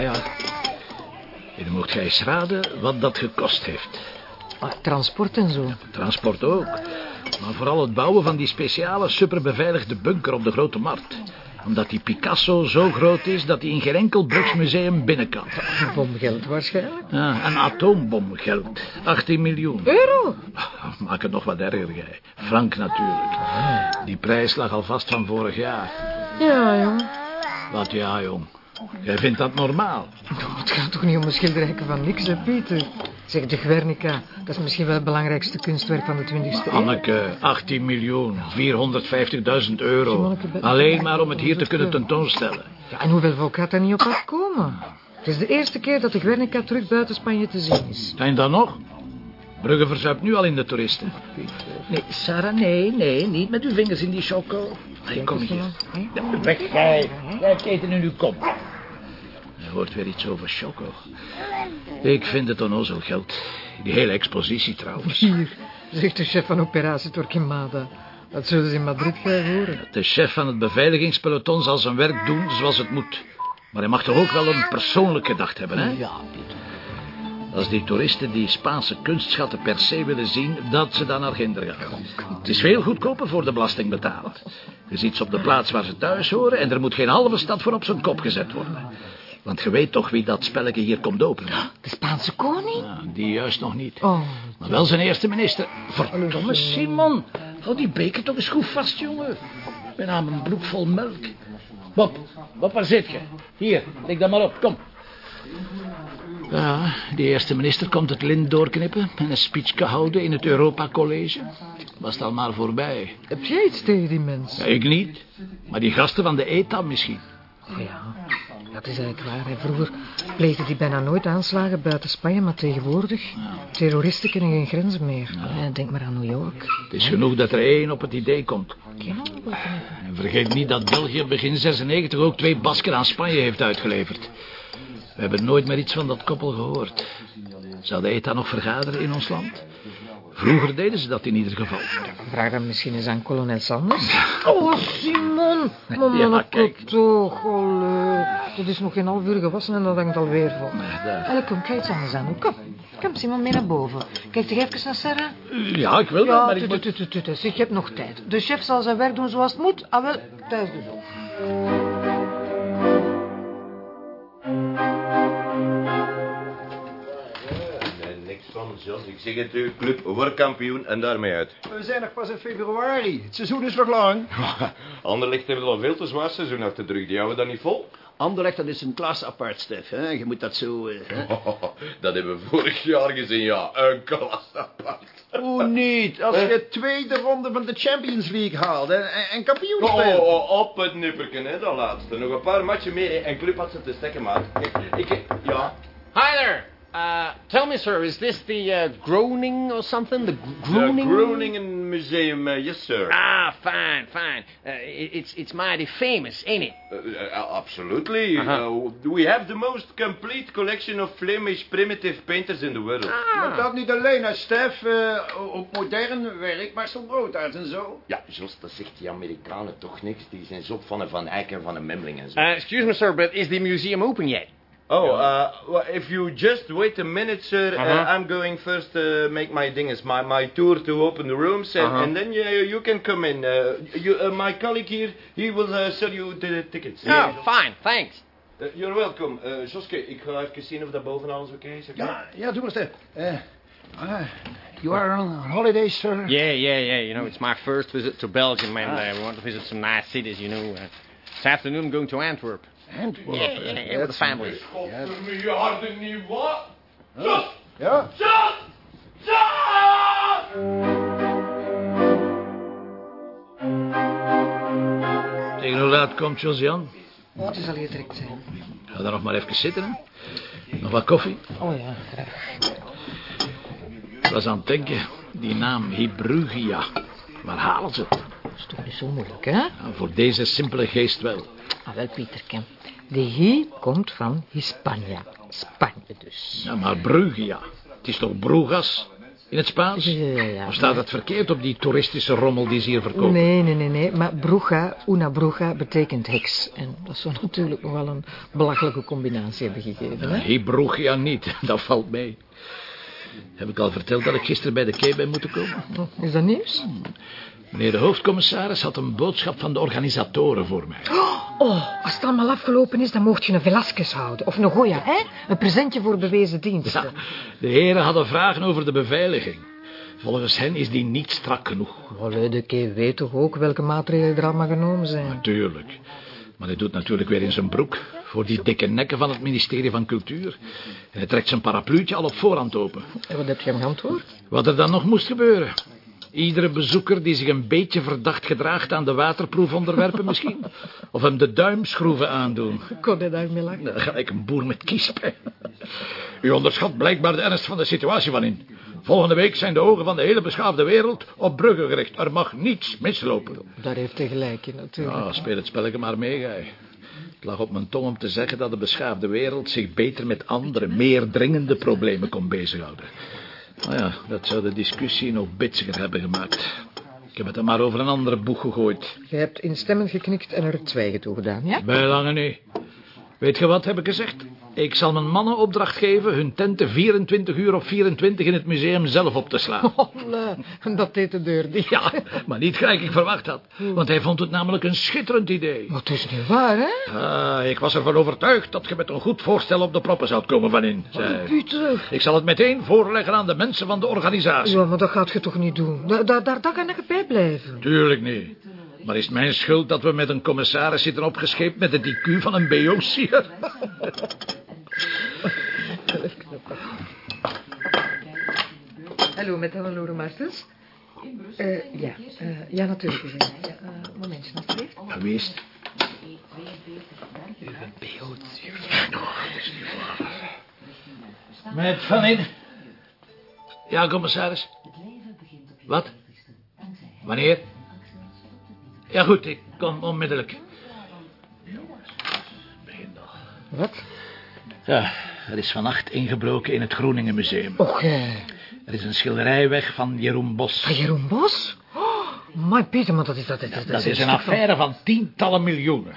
Ja, ja. En dan mocht jij eens raden wat dat gekost heeft. Ah, transport en zo. Transport ook. Maar vooral het bouwen van die speciale superbeveiligde bunker op de Grote Markt. Omdat die Picasso zo groot is dat hij in geen enkel brugsmuseum binnen kan. Bomgeld waarschijnlijk. Ja, een atoombomgeld. 18 miljoen. Euro? Maak het nog wat erger, jij. Frank natuurlijk. Die prijs lag al vast van vorig jaar. Ja, jong. Wat ja, jong. Jij vindt dat normaal? Oh, het gaat toch niet om een schilderijke van niks, hè, Pieter? Zeg, de Guernica, dat is misschien wel het belangrijkste kunstwerk van de 20e eeuw. Anneke, 18 miljoen, 450.000 euro. Alleen maar om het hier te kunnen tentoonstellen. Ja, en hoeveel volk gaat er niet op afkomen? Het is de eerste keer dat de Guernica terug buiten Spanje te zien is. Zijn dan nog? Brugge verzuipt nu al in de toeristen. Nee, Sarah, nee, nee, niet met uw vingers in die choco. Nee, kom hier. Ja, Weg, jij. Jij hebt eten in uw kop. Er hoort weer iets over choco. Ik vind het onnozel geld. Die hele expositie trouwens. Hier, zegt de chef van operatie Torquemada. Dat zullen ze in Madrid graag horen. De chef van het beveiligingspeloton zal zijn werk doen zoals het moet. Maar hij mag toch ook wel een persoonlijk gedacht hebben, hè? Ja, Pieter. Als die toeristen die Spaanse kunstschatten per se willen zien, dat ze dan naar Ginder gaan. Het is veel goedkoper voor de belastingbetaler. Je ziet ze op de plaats waar ze thuis horen en er moet geen halve stad voor op zijn kop gezet worden. Want je weet toch wie dat spelletje hier komt openen. De Spaanse koning? Ja, die juist nog niet. Oh, Maar wel zijn eerste minister. Verdomme, Simon. Hou die beker toch eens goed vast, jongen. Met name een broek vol melk. Bob, Bob, waar zit je? Hier, leg dat maar op, kom. Ja, die eerste minister komt het lint doorknippen... en een speech houden in het Europa College. Was het al maar voorbij. heb jij iets tegen die mensen? Ja, ik niet. Maar die gasten van de ETA misschien. Oh ja, dat is eigenlijk waar. Hè. Vroeger pleegden die bijna nooit aanslagen buiten Spanje, maar tegenwoordig... Terroristen kennen geen grenzen meer. Denk maar aan New York. Het is genoeg dat er één op het idee komt. Ja, wat een- En vergeet niet dat België begin 96 ook twee Basken aan Spanje heeft uitgeleverd. We hebben nooit meer iets van dat koppel gehoord. Zou de ETA nog vergaderen in ons land? Vroeger deden ze dat in ieder geval. Vraag dan misschien eens aan kolonel Sanders. Oh, Simon. Mama, Ja, ja, kijk. toch. Dat is nog geen half uur gewassen en dat hangt alweer vol. Allee, kom, kijk eens anders aan. doen. Kom. Kom, Simon, mee naar boven. Kijk toch even naar Sarah? Ja, ik wil wel, maar ik moet... Zeg, je hebt nog tijd. De chef zal zijn werk doen zoals het moet. Ah, wel, thuis dus ook. Niks van, John. Ik zeg het u, club wordt kampioen en daarmee uit. We zijn nog pas in februari. Het seizoen is nog lang. Anderlecht hebben al veel te zwaar seizoen achter de rug. Die houden dat niet vol. Anderlecht, dat is een klas apart, Stef. Hè? Je moet dat zo... eh, hè? dat hebben we vorig jaar gezien, ja. Een klas apart. Hoe niet? Als je tweede ronde van de Champions League haalt en, en, en kampioen Oh, speelt. oh, op het nipperken, hè, dat laatste. Nog een paar matchen meer, en club had ze te stekken, maat. Ik, ik, ja. Hi there. Uh, tell me, sir, is this the uh, Groning or something? The The Groning? Groningen Museum, uh, yes, sir. Ah, fine, fine. Uh, it- it's it's mighty famous, ain't it? Uh, uh, absolutely. Uh-huh. Uh, we have the most complete collection of Flemish primitive painters in the world. Maar dat niet alleen, hè, Stef. Ook modern werk, maar zo'n broodtaart en zo. Ja, Jos, dat zegt die Amerikanen toch niks. Die zijn zo van een Van Eyck en van een Memling en zo. Uh, excuse me, sir, but is the museum open yet? Oh, uh, well, if you just wait a minute, sir, uh, Uh-huh. I'm going first to make my dinges, my, my tour to open the rooms, and, Uh-huh. and then you, you can come in. Uh, you, uh, my colleague here, he will uh, sell you the tickets. Oh, fine, thanks. Uh, you're welcome. Uh, Joske, ik ga even zien of dat boven alles oké is. oké? Ja, ja, doe maar, Stef. Eh, ah, you are on holiday, sir? Yeah, yeah, yeah. You know, it's my first visit to Belgium, and uh, we want to visit some nice cities. You know, uh, this afternoon I'm going to Antwerp. Antwerp. Yeah, yeah, yeah, with the family. Wat? Jos! Ja? Jos! Jos! Tegen hoe laat komt Josian? Oh, het is al direct zijn. Ga daar nog maar even zitten, hè. Nog wat koffie? Oh ja, graag. Ik was aan het denken, die naam Hebrugia. Waar halen ze het? Dat is toch niet zo moeilijk, hè? Ja, voor deze simpele geest wel. Ah, wel, Pieterke. De hi komt van Hispania. Spanje dus. Ja, maar Brugia. Het is toch Brugas? In het Spaans? Ja, ja, ja. Of staat het verkeerd op die toeristische rommel die ze hier verkopen? Nee, nee, nee, nee. Maar bruja, una bruja, betekent heks. En dat zou natuurlijk nog wel een belachelijke combinatie hebben gegeven, hè? Hebrugia niet, dat valt mee. Heb ik al verteld dat ik gisteren bij de kei ben moeten komen? Is dat nieuws? Meneer de hoofdcommissaris had een boodschap van de organisatoren voor mij. Oh, als het allemaal afgelopen is, dan mocht je een Velasquez houden. Of een Goya, hè? Een presentje voor bewezen diensten. Ja, de heren hadden vragen over de beveiliging. Volgens hen is die niet strak genoeg. Allee, de kei weet toch ook welke maatregelen er allemaal genomen zijn. Natuurlijk. Maar hij doet natuurlijk weer in zijn broek... voor die dikke nekken van het ministerie van Cultuur. En hij trekt zijn parapluutje al op voorhand open. En wat heb je hem geantwoord? Wat er dan nog moest gebeuren. Iedere bezoeker die zich een beetje verdacht gedraagt aan de waterproef onderwerpen misschien. Of hem de duimschroeven aandoen. Kon hij daarmee lachen? Nou, gelijk een boer met kiespijn. U onderschat blijkbaar de ernst van de situatie van in. Volgende week zijn de ogen van de hele beschaafde wereld op Brugge gericht. Er mag niets mislopen. Daar heeft hij gelijk in, natuurlijk. Ja, speel het spelletje maar mee, gij. Het lag op mijn tong om te zeggen dat de beschaafde wereld zich beter met andere, meer dringende problemen kon bezighouden. Nou ja, dat zou de discussie nog bitsiger hebben gemaakt. Ik heb het er maar over een andere boeg gegooid. Je hebt instemmend geknikt en er het zwijgen toe gedaan, ja? Bij lange niet. Weet je wat, heb ik gezegd? Ik zal mijn mannen opdracht geven hun tenten 24 uur op 24 in het museum zelf op te slaan. Holla, en dat deed de deur dicht. Ja, maar niet gelijk ik verwacht had. Want hij vond het namelijk een schitterend idee. Maar het is niet waar, hè? Ah, ik was ervan overtuigd dat je met een goed voorstel op de proppen zou komen van in. Zei. Pieter. Ik zal het meteen voorleggen aan de mensen van de organisatie. Ja, maar dat gaat je toch niet doen? Daar, daar, daar, daar kan ik bij blijven. Tuurlijk niet. Maar is het mijn schuld dat we met een commissaris zitten opgescheept met het IQ van een BO-sier? Hallo, met Hannelore Martens. Eh ja, eh, ja, natuurlijk. is het. Ja, eh, momentje, alsjeblieft. Geweest. Met Van in. Ja, commissaris. Wat? Wanneer? Ja, goed, ik kom onmiddellijk. Begin nog. Wat? Ja, er is vannacht ingebroken in het Groningen Museum. Och, eh, Er is een schilderij weg van Jeroen Bos. van Jeroen Bos? Oh, maar dat is dat. Dat, dat, Dat is een affaire van tientallen miljoenen.